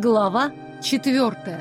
Глава четвертая.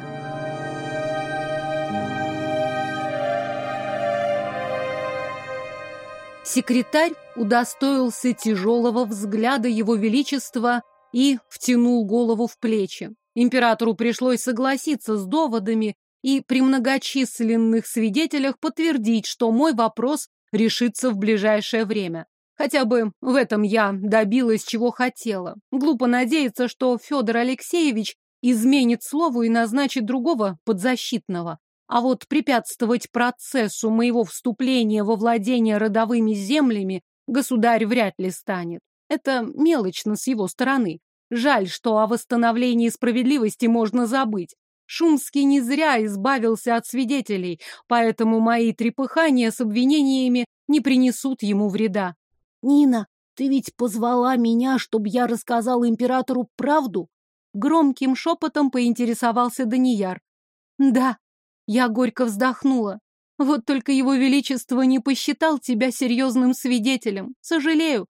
Секретарь удостоился тяжелого взгляда его величества и втянул голову в плечи. Императору пришлось согласиться с доводами и при многочисленных свидетелях подтвердить, что мой вопрос решится в ближайшее время. Хотя бы в этом я добилась, чего хотела. Глупо надеяться, что Федор Алексеевич изменит слову и назначит другого подзащитного. А вот препятствовать процессу моего вступления во владение родовыми землями государь вряд ли станет. Это мелочно с его стороны. Жаль, что о восстановлении справедливости можно забыть. Шумский не зря избавился от свидетелей, поэтому мои трепыхания с обвинениями не принесут ему вреда. «Нина, ты ведь позвала меня, чтобы я рассказал императору правду?» Громким шепотом поинтересовался Данияр. «Да». Я горько вздохнула. «Вот только его величество не посчитал тебя серьезным свидетелем. Сожалею».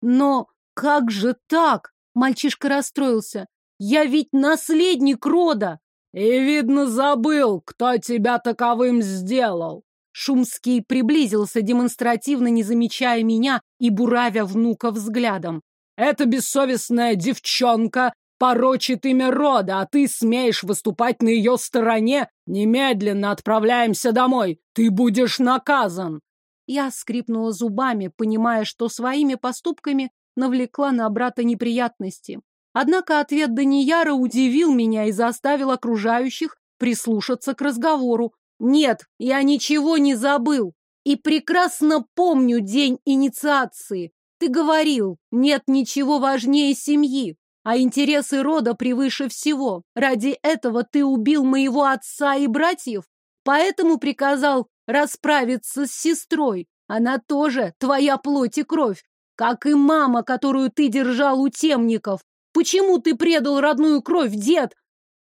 «Но как же так?» Мальчишка расстроился. «Я ведь наследник рода!» «И, видно, забыл, кто тебя таковым сделал!» Шумский приблизился, демонстративно не замечая меня и буравя внука взглядом. «Эта бессовестная девчонка порочит имя рода, а ты смеешь выступать на ее стороне? Немедленно отправляемся домой! Ты будешь наказан!» Я скрипнула зубами, понимая, что своими поступками навлекла на брата неприятности. Однако ответ Данияра удивил меня и заставил окружающих прислушаться к разговору. Нет, я ничего не забыл. И прекрасно помню день инициации. Ты говорил, нет ничего важнее семьи, а интересы рода превыше всего. Ради этого ты убил моего отца и братьев, поэтому приказал расправиться с сестрой. Она тоже твоя плоть и кровь, как и мама, которую ты держал у темников. Почему ты предал родную кровь, дед?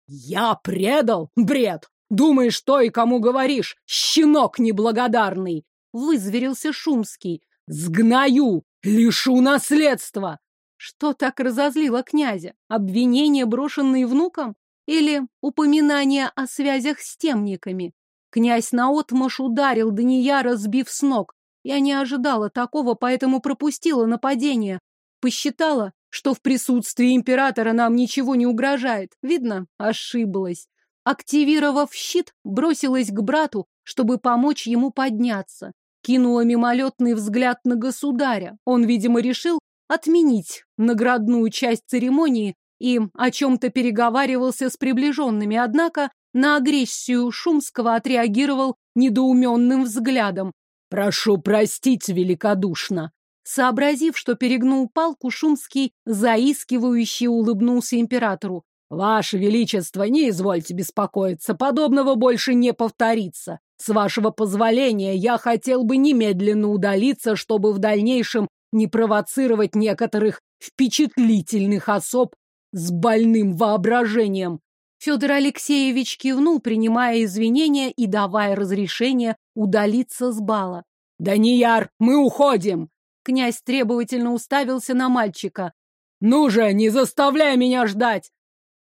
Я предал? Бред! Думаешь, что и кому говоришь, щенок неблагодарный!» Вызверился Шумский. «Сгною! Лишу наследства!» Что так разозлило князя? Обвинения, брошенные внуком? Или упоминание о связях с темниками? Князь наотмашь ударил Данияра, сбив с ног. Я не ожидала такого, поэтому пропустила нападение. Посчитала, что в присутствии императора нам ничего не угрожает. Видно, ошиблась. Активировав щит, бросилась к брату, чтобы помочь ему подняться. Кинула мимолетный взгляд на государя. Он, видимо, решил отменить наградную часть церемонии и о чем-то переговаривался с приближенными, однако на агрессию Шумского отреагировал недоуменным взглядом. «Прошу простить великодушно!» Сообразив, что перегнул палку, Шумский заискивающе улыбнулся императору. Ваше Величество, не извольте беспокоиться, подобного больше не повторится. С вашего позволения, я хотел бы немедленно удалиться, чтобы в дальнейшем не провоцировать некоторых впечатлительных особ с больным воображением. Федор Алексеевич кивнул, принимая извинения и давая разрешение удалиться с бала. «Данияр, мы уходим!» Князь требовательно уставился на мальчика. «Ну же, не заставляй меня ждать!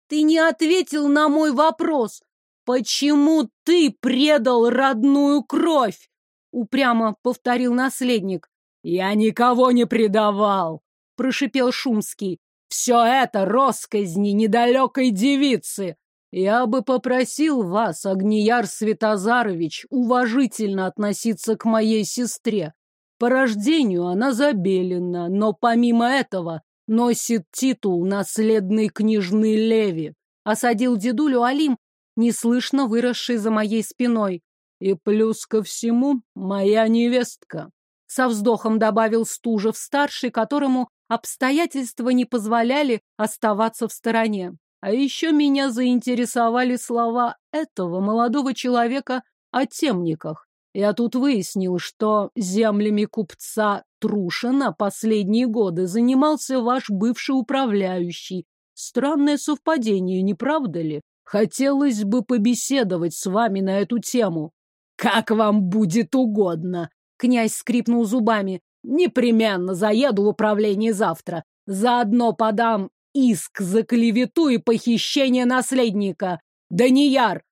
Ты не ответил на мой вопрос. Почему ты предал родную кровь? Упрямо повторил наследник. Я никого не предавал, прошипел Шумский. Все это росказни недалекой девицы. Я бы попросил вас, Агнияр Светозарович, уважительно относиться к моей сестре. По рождению она забелена, но помимо этого носит титул наследной княжны Леви. Осадил дедулю Алим, неслышно выросший за моей спиной. И плюс ко всему моя невестка. Со вздохом добавил Стужев-старший, которому обстоятельства не позволяли оставаться в стороне. А еще меня заинтересовали слова этого молодого человека о темниках. Я тут выяснил, что землями купца Трушина последние годы занимался ваш бывший управляющий. Странное совпадение, не правда ли? Хотелось бы побеседовать с вами на эту тему. Как вам будет угодно. Князь скрипнул зубами. Непременно заеду в управление завтра. Заодно подам иск за клевету и похищение наследника. Данияр!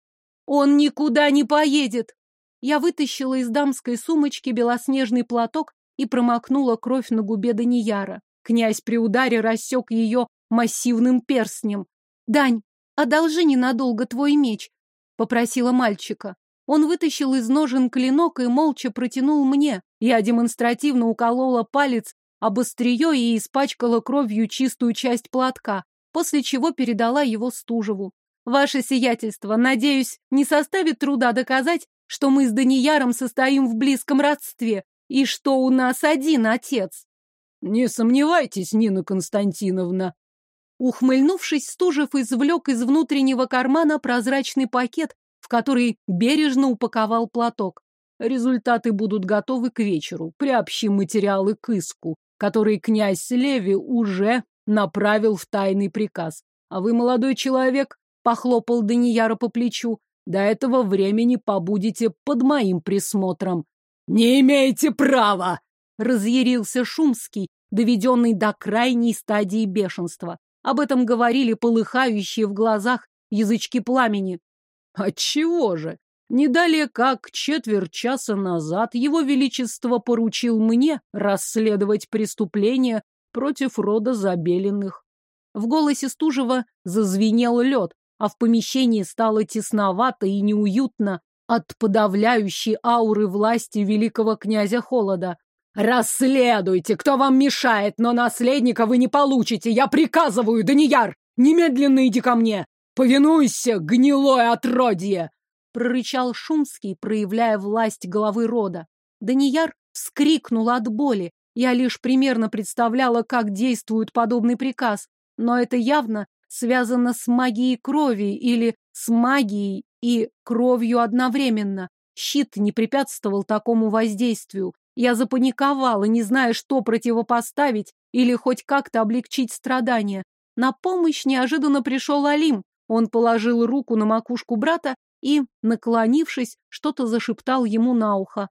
Он никуда не поедет. Я вытащила из дамской сумочки белоснежный платок и промокнула кровь на губе Данияра. Князь при ударе рассек ее массивным перстнем. «Дань, одолжи ненадолго твой меч», — попросила мальчика. Он вытащил из ножен клинок и молча протянул мне. Я демонстративно уколола палец об острие и испачкала кровью чистую часть платка, после чего передала его Стужеву. Ваше сиятельство, надеюсь, не составит труда доказать, что мы с Данияром состоим в близком родстве и что у нас один отец. Не сомневайтесь, Нина Константиновна. Ухмыльнувшись, Стужев извлек из внутреннего кармана прозрачный пакет, который бережно упаковал платок. Результаты будут готовы к вечеру. Приобщим материалы к иску, который князь Леви уже направил в тайный приказ. А вы, молодой человек, похлопал Данияра по плечу, до этого времени побудете под моим присмотром. Не имеете права! Разъярился Шумский, доведенный до крайней стадии бешенства. Об этом говорили полыхающие в глазах язычки пламени. Отчего же? Не далее как четверть часа назад его величество поручил мне расследовать преступление против рода Забеленных. В голосе Стужева зазвенел лед, а в помещении стало тесновато и неуютно от подавляющей ауры власти великого князя Холода. «Расследуйте, кто вам мешает, но наследника вы не получите! Я приказываю, Данияр! Немедленно иди ко мне! Повинуйся, гнилое отродье!» прорычал Шумский, проявляя власть главы рода. Данияр вскрикнул от боли. Я лишь примерно представляла, как действует подобный приказ, но это явно связано с магией крови или с магией и кровью одновременно. Щит не препятствовал такому воздействию. Я запаниковала, не зная, что противопоставить или хоть как-то облегчить страдания. На помощь неожиданно пришел Алим. Он положил руку на макушку брата и, наклонившись, что-то зашептал ему на ухо.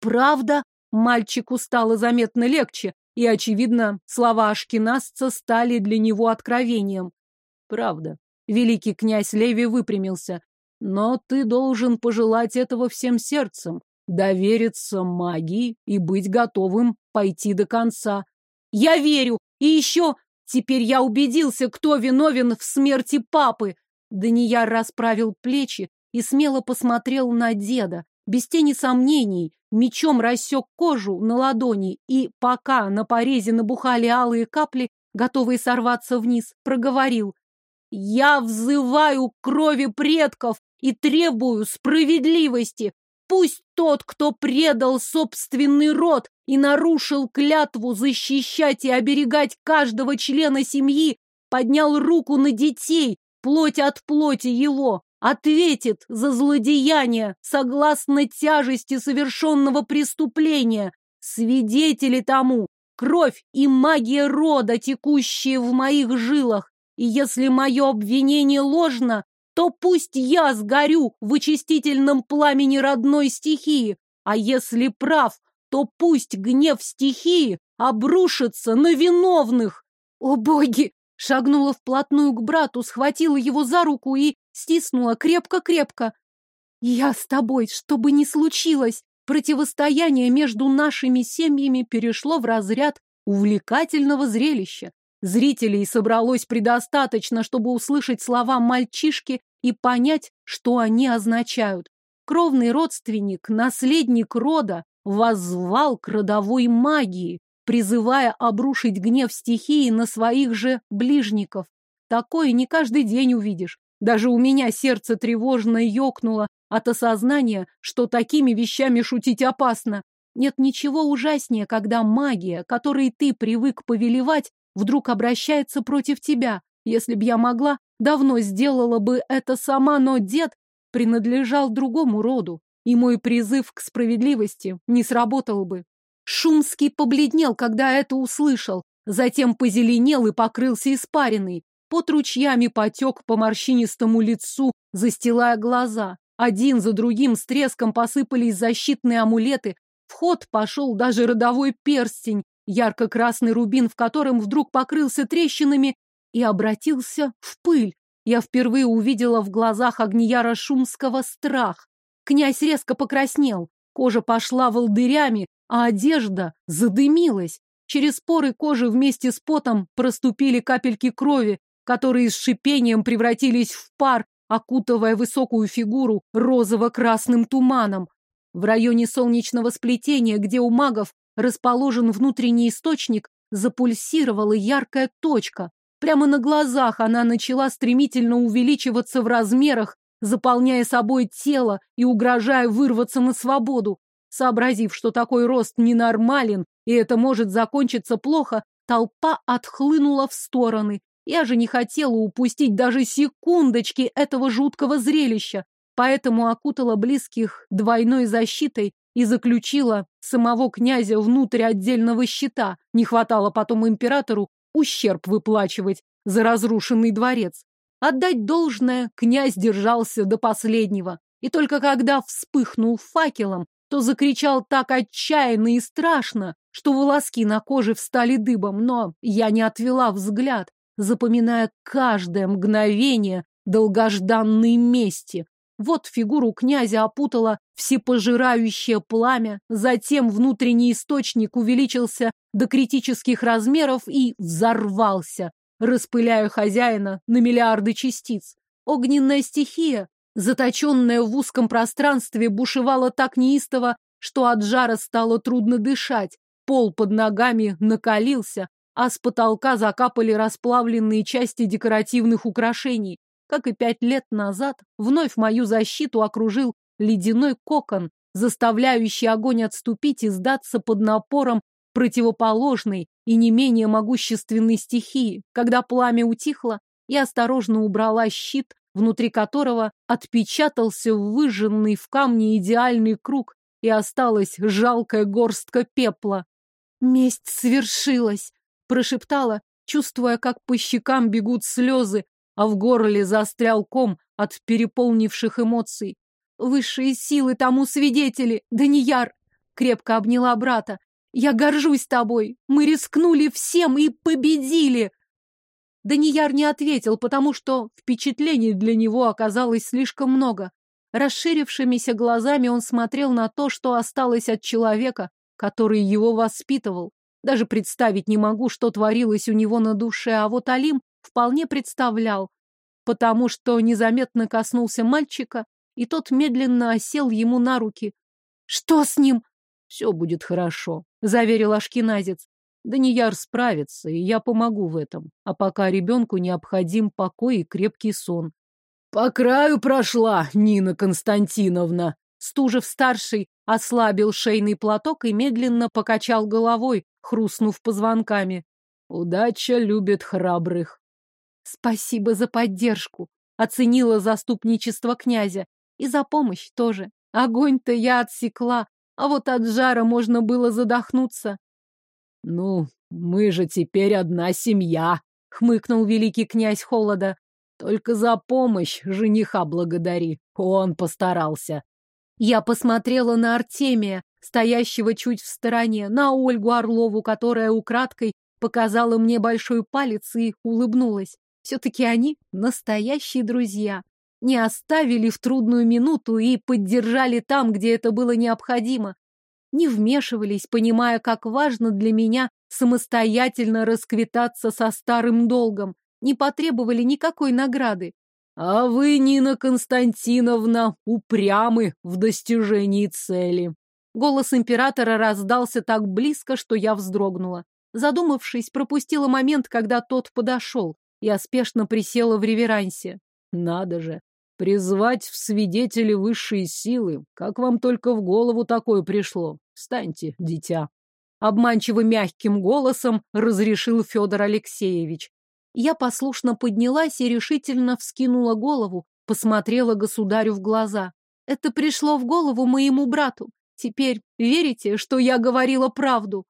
«Правда?» Мальчику стало заметно легче, и, очевидно, слова Ашкинасца стали для него откровением. «Правда». Великий князь Леви выпрямился. «Но ты должен пожелать этого всем сердцем, довериться магии и быть готовым пойти до конца». «Я верю! И еще теперь я убедился, кто виновен в смерти папы!» Данияр расправил плечи и смело посмотрел на деда. Без тени сомнений, мечом рассек кожу на ладони, и пока на порезе набухали алые капли, готовые сорваться вниз, проговорил. «Я взываю крови предков и требую справедливости. Пусть тот, кто предал собственный род и нарушил клятву защищать и оберегать каждого члена семьи, поднял руку на детей, плоть от плоти его, ответит за злодеяние согласно тяжести совершенного преступления. Свидетели тому — кровь и магия рода, текущие в моих жилах. И если мое обвинение ложно, то пусть я сгорю в очистительном пламени родной стихии, а если прав, то пусть гнев стихии обрушится на виновных. О боги! Шагнула вплотную к брату, схватила его за руку и стиснула крепко-крепко. «Я с тобой, что бы ни случилось!» Противостояние между нашими семьями перешло в разряд увлекательного зрелища. Зрителей собралось предостаточно, чтобы услышать слова мальчишки и понять, что они означают. Кровный родственник, наследник рода, воззвал к родовой магии, призывая обрушить гнев стихии на своих же ближников. Такое не каждый день увидишь. Даже у меня сердце тревожно ёкнуло от осознания, что такими вещами шутить опасно. Нет ничего ужаснее, когда магия, которой ты привык повелевать, вдруг обращается против тебя. Если б я могла, давно сделала бы это сама, но дед принадлежал другому роду, и мой призыв к справедливости не сработал бы. Шумский побледнел, когда это услышал, затем позеленел и покрылся испариной. Под ручьями потек по морщинистому лицу, застилая глаза. Один за другим с треском посыпались защитные амулеты. В ход пошел даже родовой перстень, ярко-красный рубин, в котором вдруг покрылся трещинами и обратился в пыль. Я впервые увидела в глазах Огнияра Шумского страх. Князь резко покраснел, кожа пошла волдырями, а одежда задымилась. Через поры кожи вместе с потом проступили капельки крови, которые с шипением превратились в пар, окутывая высокую фигуру розово-красным туманом. В районе солнечного сплетения, где у магов расположен внутренний источник, запульсировала яркая точка. Прямо на глазах она начала стремительно увеличиваться в размерах, заполняя собой тело и угрожая вырваться на свободу. Сообразив, что такой рост ненормален и это может закончиться плохо, толпа отхлынула в стороны. Я же не хотела упустить даже секундочки этого жуткого зрелища, поэтому окутала близких двойной защитой и заключила самого князя внутрь отдельного щита. Не хватало потом императору ущерб выплачивать за разрушенный дворец. Отдать должное князь держался до последнего. И только когда вспыхнул факелом, то закричал так отчаянно и страшно, что волоски на коже встали дыбом, но я не отвела взгляд, запоминая каждое мгновение долгожданной мести. Вот фигуру князя опутало всепожирающее пламя, затем внутренний источник увеличился до критических размеров и взорвался, распыляя хозяина на миллиарды частиц. Огненная стихия, заточенная в узком пространстве, бушевала так неистово, что от жара стало трудно дышать. Пол под ногами накалился, а с потолка закапали расплавленные части декоративных украшений. Как и пять лет назад, вновь мою защиту окружил ледяной кокон, заставляющий огонь отступить и сдаться под напором противоположной и не менее могущественной стихии. Когда пламя утихло, я осторожно убрала щит, внутри которого отпечатался выжженный в камне идеальный круг, и осталась жалкая горстка пепла. «Месть свершилась!» — прошептала, чувствуя, как по щекам бегут слезы, а в горле застрял ком от переполнивших эмоций. Высшие силы тому свидетели, Данияр! Крепко обняла брата. Я горжусь тобой. Мы рискнули всем и победили. Данияр не ответил, потому что впечатлений для него оказалось слишком много. Расширившимися глазами он смотрел на то, что осталось от человека, который его воспитывал. Даже представить не могу, что творилось у него на душе, а вот Алим вполне представлял, потому что незаметно коснулся мальчика, и тот медленно осел ему на руки. «Что с ним?» «Все будет хорошо», — заверил Ашкиназец. «Данияр справится, и я помогу в этом. А пока ребенку необходим покой и крепкий сон». «По краю прошла, Нина Константиновна!» Стужев-старший ослабил шейный платок и медленно покачал головой, хрустнув позвонками. «Удача любит храбрых». Спасибо за поддержку, оценила заступничество князя. И за помощь тоже. Огонь-то я отсекла, а вот от жара можно было задохнуться. Ну, мы же теперь одна семья, хмыкнул великий князь холода. Только за помощь жениха благодари. Он постарался. Я посмотрела на Артемия, стоящего чуть в стороне, на Ольгу Орлову, которая украдкой показала мне большой палец и улыбнулась. Все-таки они настоящие друзья. Не оставили в трудную минуту и поддержали там, где это было необходимо. Не вмешивались, понимая, как важно для меня самостоятельно расквитаться со старым долгом. Не потребовали никакой награды. А вы, Нина Константиновна, упрямы в достижении цели. Голос императора раздался так близко, что я вздрогнула. Задумавшись, пропустила момент, когда тот подошел. Я спешно присела в реверансе. Надо же, призвать в свидетели высшие силы. Как вам только в голову такое пришло? Встаньте, дитя. Обманчиво мягким голосом разрешил Федор Алексеевич. Я послушно поднялась и решительно вскинула голову, посмотрела государю в глаза. Это пришло в голову моему брату. Теперь верите, что я говорила правду?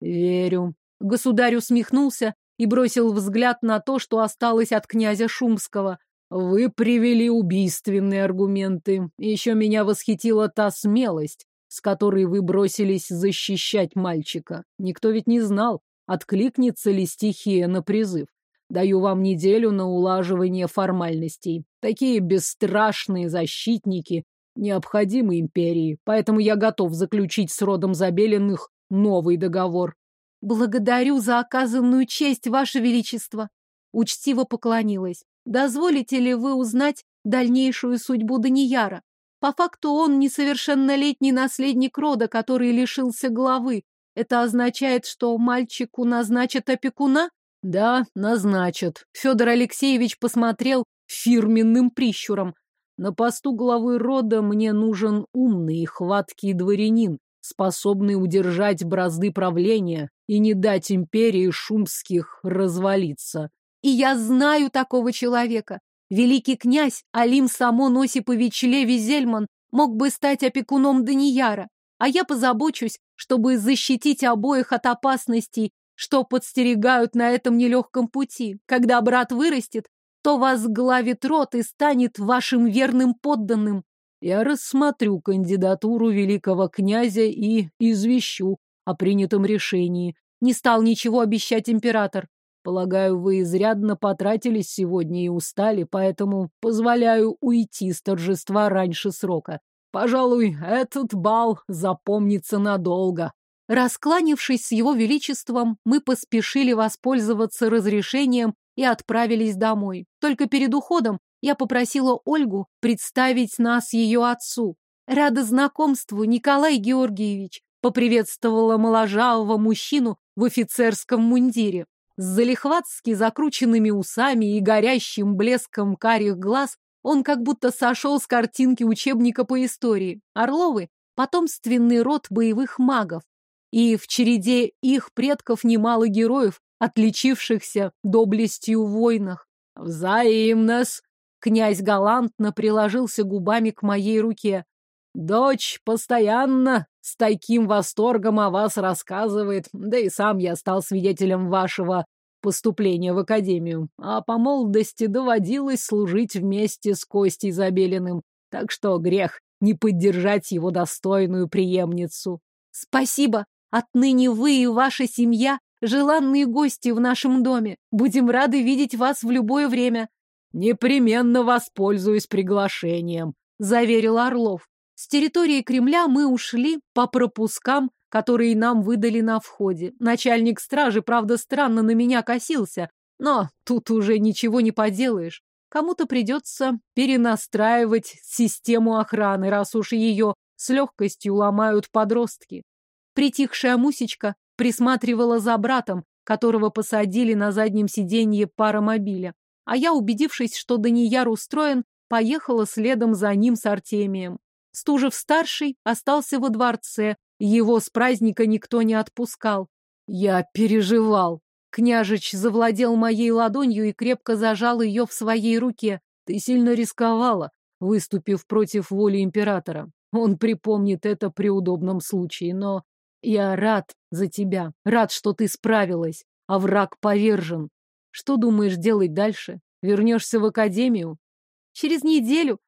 Верю. Государь усмехнулся и бросил взгляд на то, что осталось от князя Шумского. Вы привели убийственные аргументы. Еще меня восхитила та смелость, с которой вы бросились защищать мальчика. Никто ведь не знал, откликнется ли стихия на призыв. Даю вам неделю на улаживание формальностей. Такие бесстрашные защитники необходимы империи, поэтому я готов заключить с родом Забеленных новый договор. Благодарю за оказанную честь, Ваше Величество. Учтиво поклонилась. Дозволите ли вы узнать дальнейшую судьбу Данияра? По факту он несовершеннолетний наследник рода, который лишился главы. Это означает, что мальчику назначат опекуна? Да, назначат. Федор Алексеевич посмотрел фирменным прищуром. На посту главы рода мне нужен умный и хваткий дворянин, способный удержать бразды правления и не дать империи шумских развалиться. И я знаю такого человека. Великий князь Алим Самон Осипович Леви Зельман мог бы стать опекуном Данияра, а я позабочусь, чтобы защитить обоих от опасностей, что подстерегают на этом нелегком пути. Когда брат вырастет, то возглавит род и станет вашим верным подданным. Я рассмотрю кандидатуру великого князя и извещу о принятом решении. Не стал ничего обещать император. Полагаю, вы изрядно потратились сегодня и устали, поэтому позволяю уйти с торжества раньше срока. Пожалуй, этот бал запомнится надолго. Раскланившись с его величеством, мы поспешили воспользоваться разрешением и отправились домой. Только перед уходом я попросила Ольгу представить нас ее отцу. Рада знакомству, Николай Георгиевич, поприветствовала моложавого мужчину в офицерском мундире. С залихватски закрученными усами и горящим блеском карих глаз он как будто сошел с картинки учебника по истории. Орловы — потомственный род боевых магов. И в череде их предков немало героев, отличившихся доблестью в войнах. «Взаимно-с!» Князь галантно приложился губами к моей руке. «Дочь постоянно с таким восторгом о вас рассказывает, да и сам я стал свидетелем вашего поступления в академию, а по молодости доводилось служить вместе с Костей Забелиным, так что грех не поддержать его достойную преемницу. Спасибо. Отныне вы и ваша семья желанные гости в нашем доме. Будем рады видеть вас в любое время. Непременно воспользуюсь приглашением, заверил Орлов. С территории Кремля мы ушли по пропускам, которые нам выдали на входе. Начальник стражи, правда, странно на меня косился, но тут уже ничего не поделаешь. Кому-то придется перенастраивать систему охраны, раз уж ее с легкостью ломают подростки. Притихшая Мусечка присматривала за братом, которого посадили на заднем сиденье паромобиля. А я, убедившись, что Данияр устроен, поехала следом за ним с Артемием. Стужев-старший остался во дворце, его с праздника никто не отпускал. Я переживал. Княжич завладел моей ладонью и крепко зажал ее в своей руке. Ты сильно рисковала, выступив против воли императора. Он припомнит это при удобном случае, но я рад за тебя, рад, что ты справилась, а враг повержен. Что думаешь делать дальше? Вернешься в академию? Через неделю?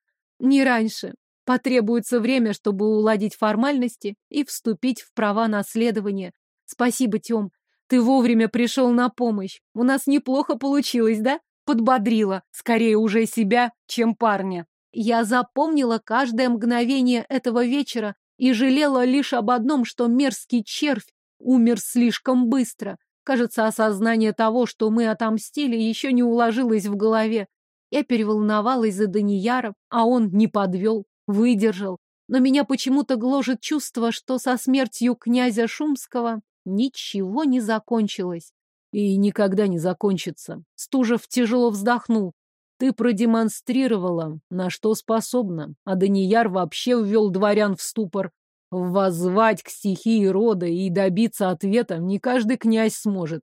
Не раньше. Потребуется время, чтобы уладить формальности и вступить в права наследования. Спасибо, Тём. Ты вовремя пришел на помощь. У нас неплохо получилось, да? Подбодрила. Скорее уже себя, чем парня. Я запомнила каждое мгновение этого вечера и жалела лишь об одном, что мерзкий червь умер слишком быстро. Кажется, осознание того, что мы отомстили, еще не уложилось в голове. Я переволновалась за Данияра, а он не подвел. Выдержал. Но меня почему-то гложет чувство, что со смертью князя Шумского ничего не закончилось. И никогда не закончится. Стужев тяжело вздохнул. Ты продемонстрировала, на что способна, а Данияр вообще ввел дворян в ступор. Воззвать к стихии рода и добиться ответа не каждый князь сможет.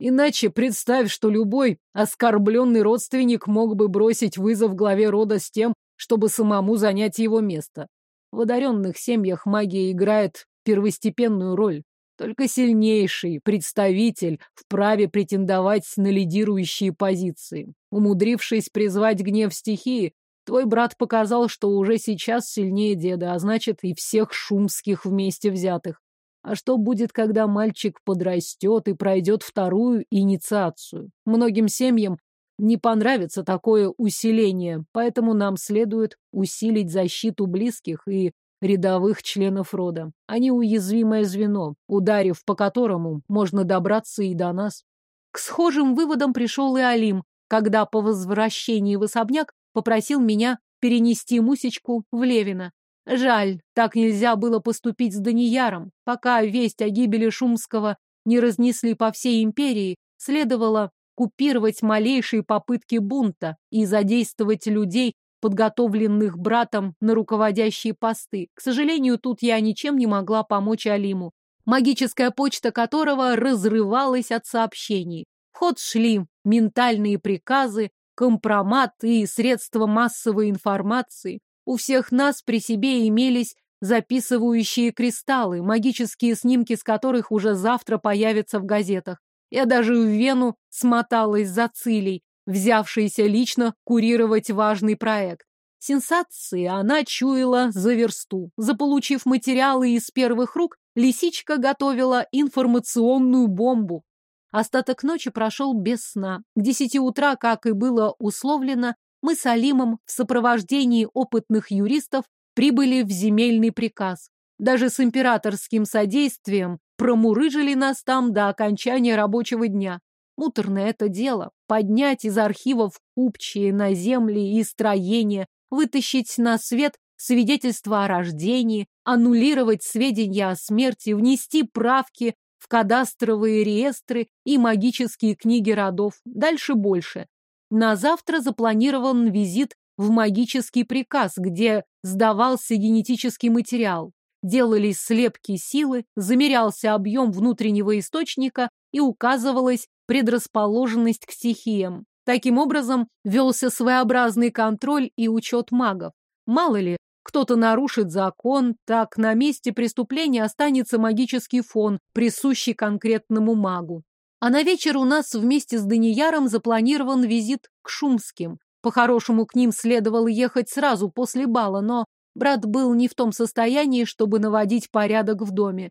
Иначе представь, что любой оскорбленный родственник мог бы бросить вызов главе рода с тем, чтобы самому занять его место. В одаренных семьях магия играет первостепенную роль. Только сильнейший представитель вправе претендовать на лидирующие позиции. Умудрившись призвать гнев стихии, твой брат показал, что уже сейчас сильнее деда, а значит и всех шумских вместе взятых. А что будет, когда мальчик подрастет и пройдет вторую инициацию? Многим семьям не понравится такое усиление, поэтому нам следует усилить защиту близких и рядовых членов рода. Они уязвимое звено, ударив по которому можно добраться и до нас. К схожим выводам пришел и Алим, когда по возвращении в особняк попросил меня перенести Мусечку в Левина. Жаль, так нельзя было поступить с Данияром. Пока весть о гибели Шумского не разнесли по всей империи, следовало купировать малейшие попытки бунта и задействовать людей, подготовленных братом на руководящие посты. К сожалению, тут я ничем не могла помочь Алиму, магическая почта которого разрывалась от сообщений. В ход шли ментальные приказы, компромат и средства массовой информации. У всех нас при себе имелись записывающие кристаллы, магические снимки с которых уже завтра появятся в газетах. Я даже в Вену смоталась за Цилей, взявшейся лично курировать важный проект. Сенсации она чуяла за версту. Заполучив материалы из первых рук, лисичка готовила информационную бомбу. Остаток ночи прошел без сна. К десяти утра, как и было условлено, мы с Алимом в сопровождении опытных юристов прибыли в земельный приказ. Даже с императорским содействием промурыжили нас там до окончания рабочего дня. Муторное это дело — поднять из архивов купчие на земли и строения, вытащить на свет свидетельство о рождении, аннулировать сведения о смерти, внести правки в кадастровые реестры и магические книги родов. Дальше больше. На завтра запланирован визит в магический приказ, где сдавался генетический материал. Делались слепки силы, замерялся объем внутреннего источника и указывалась предрасположенность к стихиям. Таким образом, велся своеобразный контроль и учет магов. Мало ли, кто-то нарушит закон, так на месте преступления останется магический фон, присущий конкретному магу. А на вечер у нас вместе с Данияром запланирован визит к Шумским. По-хорошему, к ним следовало ехать сразу после бала, но брат был не в том состоянии, чтобы наводить порядок в доме.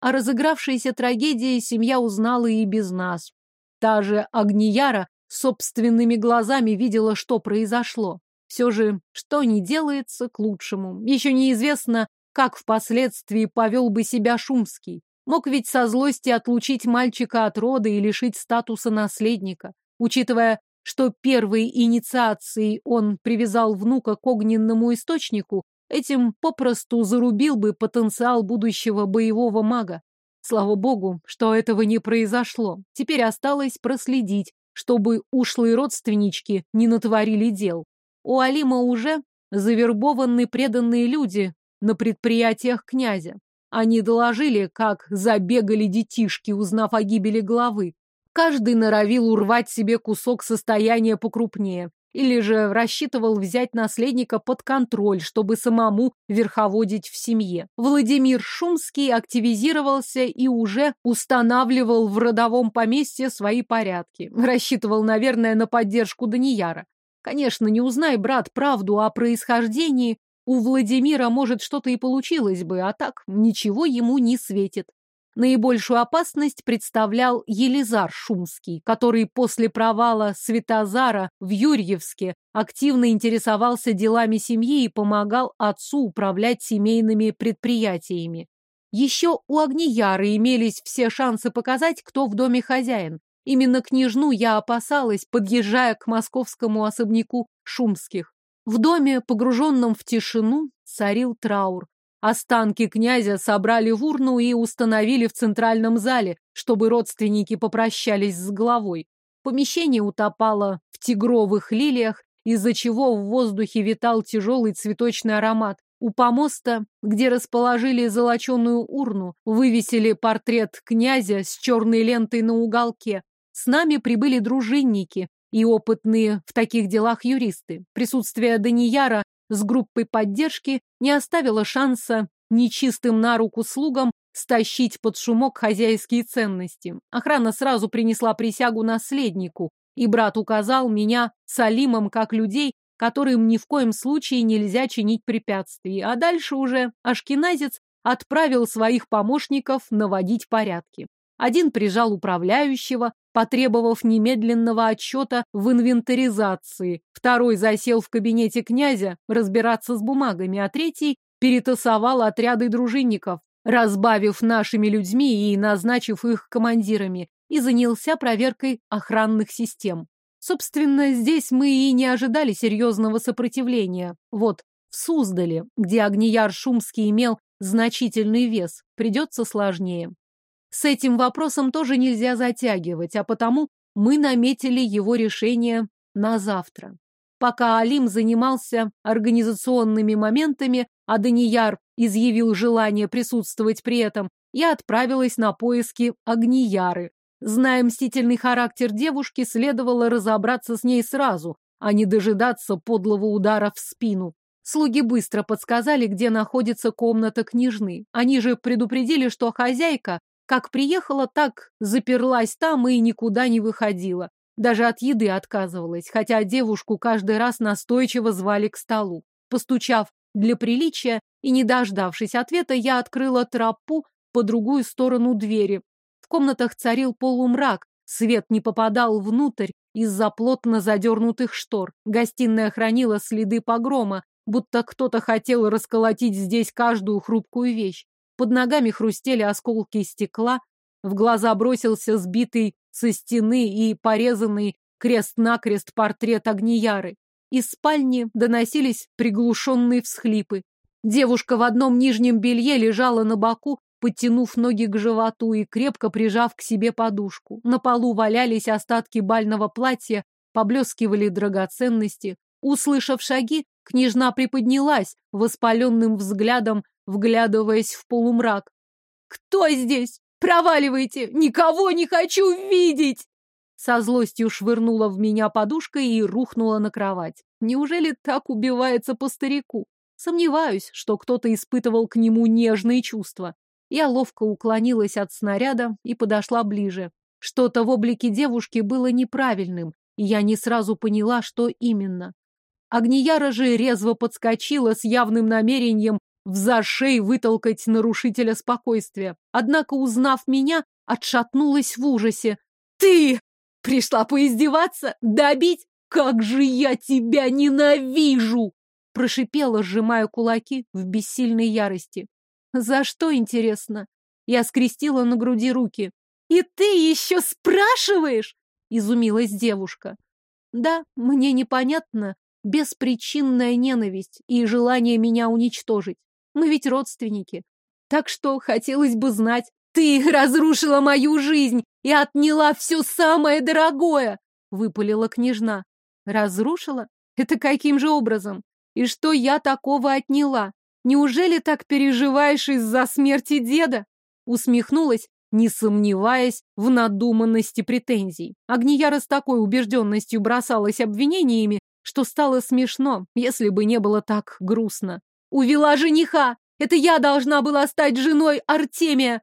О разыгравшейся трагедии семья узнала и без нас. Та же Агнияра собственными глазами видела, что произошло. Все же, что не делается к лучшему. Еще неизвестно, как впоследствии повел бы себя Шумский. Мог ведь со злости отлучить мальчика от рода и лишить статуса наследника. Учитывая, что первой инициацией он привязал внука к огненному источнику, этим попросту зарубил бы потенциал будущего боевого мага. Слава богу, что этого не произошло. Теперь осталось проследить, чтобы ушлые родственнички не натворили дел. У Алима уже завербованы преданные люди на предприятиях князя. Они доложили, как забегали детишки, узнав о гибели главы. Каждый норовил урвать себе кусок состояния покрупнее. Или же рассчитывал взять наследника под контроль, чтобы самому верховодить в семье. Владимир Шумский активизировался и уже устанавливал в родовом поместье свои порядки. Рассчитывал, наверное, на поддержку Данияра. Конечно, не узнай, брат, правду о происхождении, у Владимира, может, что-то и получилось бы, а так ничего ему не светит. Наибольшую опасность представлял Елизар Шумский, который после провала Светозара в Юрьевске активно интересовался делами семьи и помогал отцу управлять семейными предприятиями. Еще у Огнеяры имелись все шансы показать, кто в доме хозяин. Именно княжну я опасалась, подъезжая к московскому особняку Шумских. В доме, погруженном в тишину, царил траур. Останки князя собрали в урну и установили в центральном зале, чтобы родственники попрощались с главой. Помещение утопало в тигровых лилиях, из-за чего в воздухе витал тяжелый цветочный аромат. У помоста, где расположили золоченую урну, вывесили портрет князя с черной лентой на уголке. С нами прибыли дружинники, и опытные в таких делах юристы. Присутствие Данияра с группой поддержки не оставило шанса нечистым на руку слугам стащить под шумок хозяйские ценности. Охрана сразу принесла присягу наследнику, и брат указал меня Салимом как людей, которым ни в коем случае нельзя чинить препятствий. А дальше уже ашкеназец отправил своих помощников наводить порядки. Один прижал управляющего, потребовав немедленного отчета в инвентаризации, второй засел в кабинете князя разбираться с бумагами, а третий перетасовал отряды дружинников, разбавив нашими людьми и назначив их командирами, и занялся проверкой охранных систем. Собственно, здесь мы и не ожидали серьезного сопротивления. Вот, в Суздале, где Огнияр Шумский имел значительный вес, придется сложнее. С этим вопросом тоже нельзя затягивать, а потому мы наметили его решение на завтра. Пока Алим занимался организационными моментами, а Данияр изъявил желание присутствовать при этом, я отправилась на поиски Огнияры. Зная мстительный характер девушки, следовало разобраться с ней сразу, а не дожидаться подлого удара в спину. Слуги быстро подсказали, где находится комната княжны. Они же предупредили, что хозяйка, как приехала, так заперлась там и никуда не выходила. Даже от еды отказывалась, хотя девушку каждый раз настойчиво звали к столу. Постучав для приличия и не дождавшись ответа, я открыла тропу по другую сторону двери. В комнатах царил полумрак, свет не попадал внутрь из-за плотно задернутых штор. Гостиная хранила следы погрома, будто кто-то хотел расколотить здесь каждую хрупкую вещь. Под ногами хрустели осколки стекла, в глаза бросился сбитый со стены и порезанный крест-накрест портрет Огнияры. Из спальни доносились приглушенные всхлипы. Девушка в одном нижнем белье лежала на боку, подтянув ноги к животу и крепко прижав к себе подушку. На полу валялись остатки бального платья, поблескивали драгоценности. Услышав шаги, княжна приподнялась, воспаленным взглядом вглядываясь в полумрак. «Кто здесь? Проваливайте! Никого не хочу видеть!» Со злостью швырнула в меня подушкой и рухнула на кровать. Неужели так убивается по старику? Сомневаюсь, что кто-то испытывал к нему нежные чувства. Я ловко уклонилась от снаряда и подошла ближе. Что-то в облике девушки было неправильным, и я не сразу поняла, что именно. Огнияра же резво подскочила с явным намерением в зашей вытолкать нарушителя спокойствия. Однако, узнав меня, отшатнулась в ужасе. «Ты! Пришла поиздеваться? Добить? Как же я тебя ненавижу!» Прошипела, сжимая кулаки в бессильной ярости. «За что, интересно?» Я скрестила на груди руки. «И ты еще спрашиваешь?» Изумилась девушка. «Да, мне непонятно, беспричинная ненависть и желание меня уничтожить. Мы ведь родственники. Так что хотелось бы знать, ты разрушила мою жизнь и отняла все самое дорогое, выпалила княжна. Разрушила? Это каким же образом? И что я такого отняла? Неужели так переживаешь из-за смерти деда? Усмехнулась, не сомневаясь в надуманности претензий. Агнияра с такой убежденностью бросалась обвинениями, что стало смешно, если бы не было так грустно. Увела жениха! Это я должна была стать женой Артемия!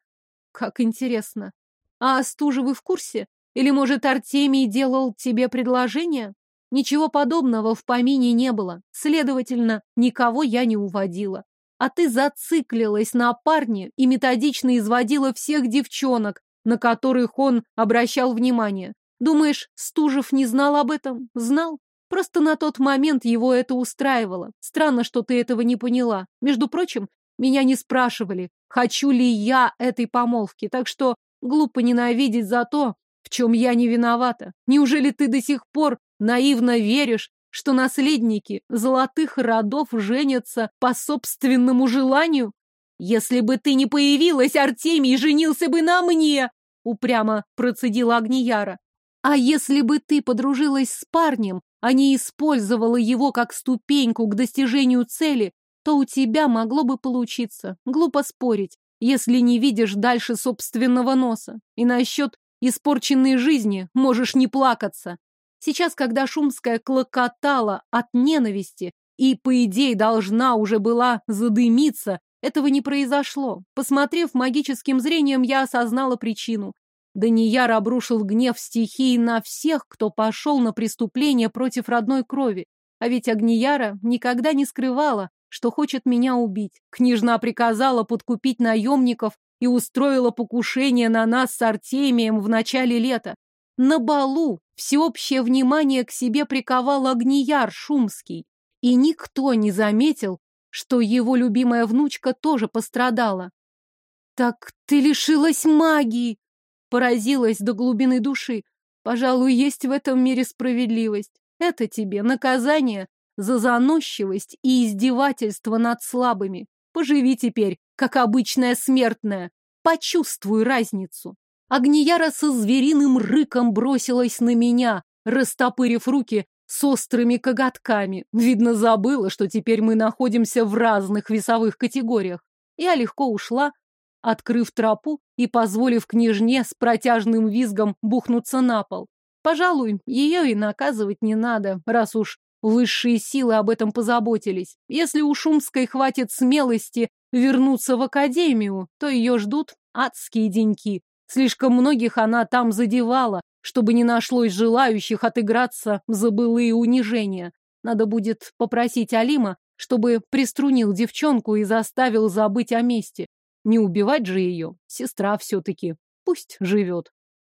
Как интересно. А Остужевы в курсе? Или, может, Артемий делал тебе предложение? Ничего подобного в помине не было. Следовательно, никого я не уводила. А ты зациклилась на парне и методично изводила всех девчонок, на которых он обращал внимание. Думаешь, Стужев не знал об этом? Знал. Просто на тот момент его это устраивало. Странно, что ты этого не поняла. Между прочим, меня не спрашивали, хочу ли я этой помолвки, так что глупо ненавидеть за то, в чем я не виновата. Неужели ты до сих пор наивно веришь, что наследники золотых родов женятся по собственному желанию? Если бы ты не появилась, Артемий женился бы на мне, упрямо процедила Агнияра. А если бы ты подружилась с парнем, а не использовала его как ступеньку к достижению цели, то у тебя могло бы получиться. Глупо спорить, если не видишь дальше собственного носа. И насчет испорченной жизни можешь не плакаться. Сейчас, когда Шумская клокотала от ненависти и, по идее, должна уже была задымиться, этого не произошло. Посмотрев магическим зрением, я осознала причину. Данияр обрушил гнев стихии на всех, кто пошел на преступление против родной крови. А ведь Агнияра никогда не скрывала, что хочет меня убить. Княжна приказала подкупить наемников и устроила покушение на нас с Артемием в начале лета. На балу всеобщее внимание к себе приковал Огнияр Шумский, и никто не заметил, что его любимая внучка тоже пострадала. «Так ты лишилась магии!» Поразилась до глубины души. Пожалуй, есть в этом мире справедливость. Это тебе наказание за заносчивость и издевательство над слабыми. Поживи теперь, как обычная смертная. Почувствуй разницу. Огнияра со звериным рыком бросилась на меня, растопырив руки с острыми коготками. Видно, забыла, что теперь мы находимся в разных весовых категориях. Я легко ушла, открыв тропу и позволив княжне с протяжным визгом бухнуться на пол. Пожалуй, ее и наказывать не надо, раз уж высшие силы об этом позаботились. Если у Шумской хватит смелости вернуться в академию, то ее ждут адские деньки. Слишком многих она там задевала, чтобы не нашлось желающих отыграться за былые унижения. Надо будет попросить Алима, чтобы приструнил девчонку и заставил забыть о месте. Не убивать же ее, сестра все-таки. Пусть живет.